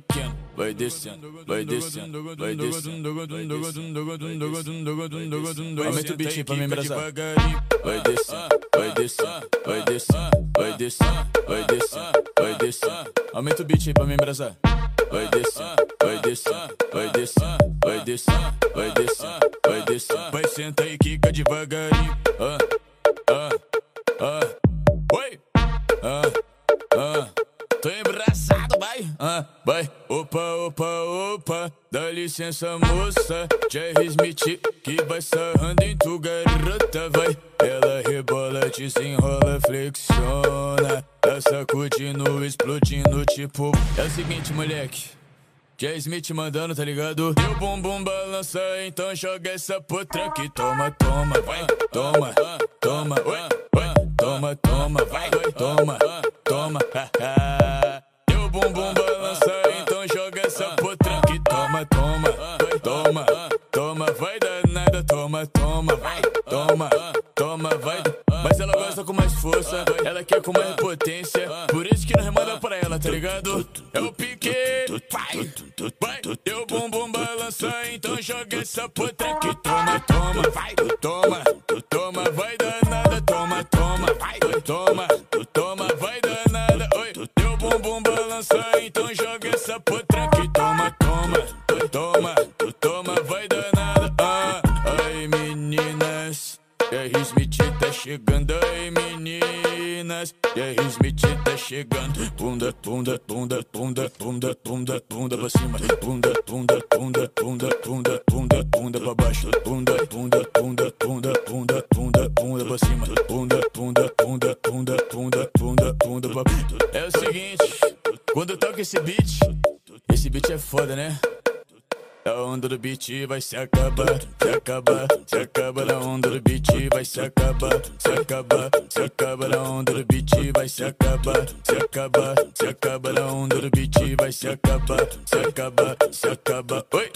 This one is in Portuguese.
pequeno. Vai descendo, vai descendo, vai descendo. Aumenta o beat pra me embrasar. Vai descendo, vai descendo, vai descendo, vai descendo, vai descendo, vai descendo. Aumenta o beat pra me embrasar. Vai descendo, vai descendo, vai descendo, vai descendo, vai descendo, vai descendo. Vai senta e quica devagarinho. Ah, vai. Opa, opa, opa, dá licença, moça. Jerry Smith que vai sarrando em tu garota, vai. Ela rebola, desenrola, flexiona. Tá sacudindo, explodindo, tipo. É o seguinte, moleque. Jay Smith mandando, tá ligado? O bumbum balança, então joga essa potranca e toma, toma, vai, toma, toma, oi, toma, toma, vai, toma, toma, haha. E o bumbum balança, toma, vai danada, toma, toma, vai, toma, toma, vai. Mas ela gosta com mais força, ela quer com mais potência, por isso que não remanda pra ela, tá ligado? É o pique, vai, teu bumbum balança, então joga essa potranca e toma, toma, vai, toma, toma, vai danada, toma, toma, vai, toma, toma, vai danada, oi, teu bumbum balança, então joga essa potranca meninas. Jerry Smith tá chegando. Bunda, bunda, bunda, bunda, bunda, bunda, bunda pra cima. Bunda, bunda, bunda, bunda, bunda, bunda, bunda pra baixo. Bunda, bunda, bunda, bunda, bunda, bunda, bunda pra cima. Bunda, bunda, bunda, bunda, bunda, bunda, bunda pra baixo. É o seguinte, quando eu toco esse beat, esse beat é foda, né? A onda do beat vai se acabar, se acabar, se acaba na onda do beat vai se acabar, se acabar, se acaba na onda do beat vai se acabar, se acabar, se acaba na onda do beat vai se acabar, se acabar, se acaba. Oi.